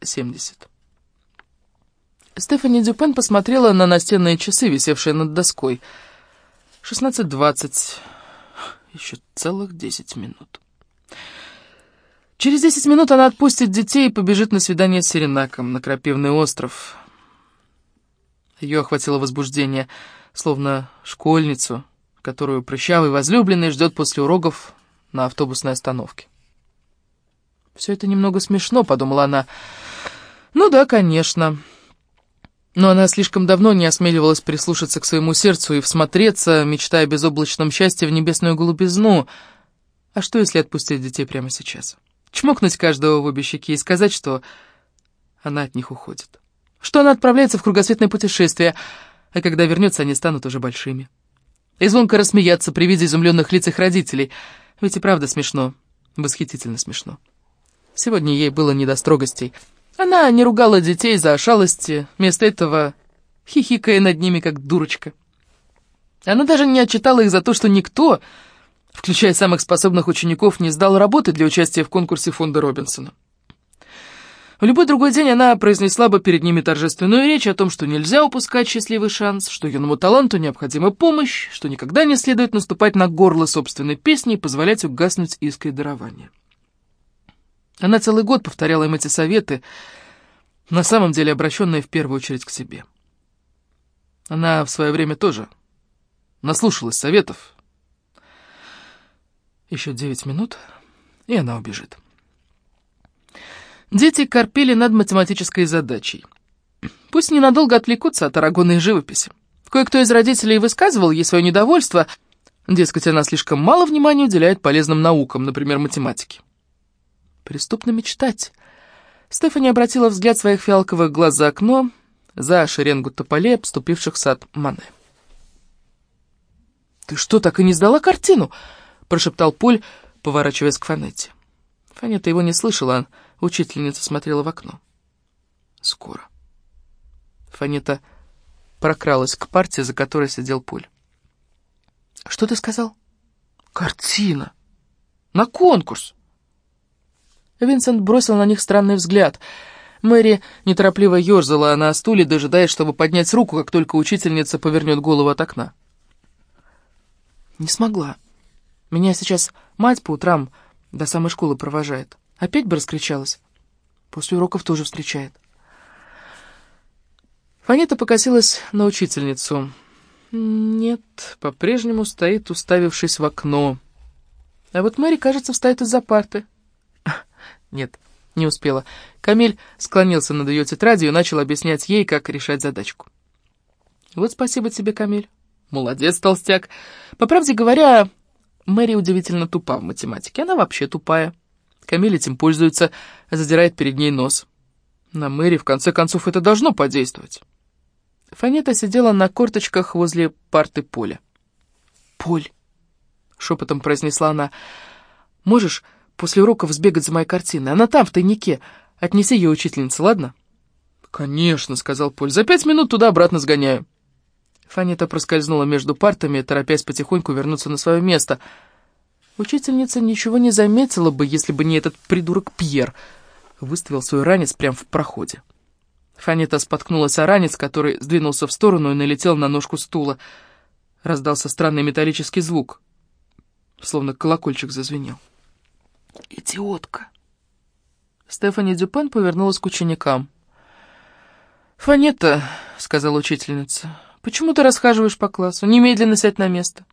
16.70. Стефани Дюпен посмотрела на настенные часы, висевшие над доской. 16.20. Еще целых 10 минут. Через 10 минут она отпустит детей и побежит на свидание с Серенаком на Крапивный остров. Ее охватило возбуждение, словно школьницу, которую прыщавый возлюбленный ждет после уроков на автобусной остановке. «Все это немного смешно», — подумала она. «Ну да, конечно». Но она слишком давно не осмеливалась прислушаться к своему сердцу и всмотреться, мечтая о безоблачном счастье в небесную голубизну. А что, если отпустить детей прямо сейчас? Чмокнуть каждого в обе щеки и сказать, что она от них уходит. Что она отправляется в кругосветное путешествие, а когда вернется, они станут уже большими. И звонко рассмеяться при виде изумленных лиц их родителей. Ведь и правда смешно, восхитительно смешно. Сегодня ей было не до строгостей. Она не ругала детей за шалости, вместо этого хихикая над ними, как дурочка. Она даже не отчитала их за то, что никто, включая самых способных учеников, не сдал работы для участия в конкурсе фонда Робинсона. В любой другой день она произнесла бы перед ними торжественную речь о том, что нельзя упускать счастливый шанс, что юному таланту необходима помощь, что никогда не следует наступать на горло собственной песни и позволять угаснуть искрой дарования. Она целый год повторяла им эти советы, на самом деле обращенные в первую очередь к себе. Она в свое время тоже наслушалась советов. Еще девять минут, и она убежит. Дети корпели над математической задачей. Пусть ненадолго отвлекутся от арагонной живописи. Кое-кто из родителей высказывал ей свое недовольство, дескать, она слишком мало внимания уделяет полезным наукам, например, математике. Преступно мечтать. Стефани обратила взгляд своих фиалковых глаз за окно, за шеренгу тополей, обступивших сад Мане. «Ты что, так и не сдала картину?» — прошептал Поль, поворачиваясь к Фанетте. Фанетта его не слышала, учительница смотрела в окно. «Скоро». Фанетта прокралась к парте, за которой сидел Поль. «Что ты сказал?» «Картина! На конкурс!» Винсент бросил на них странный взгляд. Мэри неторопливо ерзала на стуле, дожидаясь, чтобы поднять руку, как только учительница повернет голову от окна. «Не смогла. Меня сейчас мать по утрам до самой школы провожает. Опять бы раскричалась. После уроков тоже встречает». Фанита покосилась на учительницу. Нет, по-прежнему стоит, уставившись в окно. А вот Мэри, кажется, встает из-за парты. Нет, не успела. Камиль склонился над ее тетрадью и начал объяснять ей, как решать задачку. «Вот спасибо тебе, Камиль. Молодец, толстяк. По правде говоря, Мэри удивительно тупа в математике. Она вообще тупая. Камиль этим пользуется, задирает перед ней нос. На Мэри, в конце концов, это должно подействовать». Фанета сидела на корточках возле парты Поля. «Поль», — шепотом произнесла она, — «можешь после уроков сбегать за моей картиной. Она там, в тайнике. Отнеси ее учительнице, ладно?» «Конечно», — сказал Поль. «За пять минут туда-обратно сгоняю». Фанета проскользнула между партами, торопясь потихоньку вернуться на свое место. Учительница ничего не заметила бы, если бы не этот придурок Пьер. Выставил свой ранец прямо в проходе. Фанета споткнулась о ранец, который сдвинулся в сторону и налетел на ножку стула. Раздался странный металлический звук, словно колокольчик зазвенел. «Идиотка!» Стефани Дюпен повернулась к ученикам. «Фанета», — сказала учительница, — «почему ты расхаживаешь по классу? Немедленно сядь на место».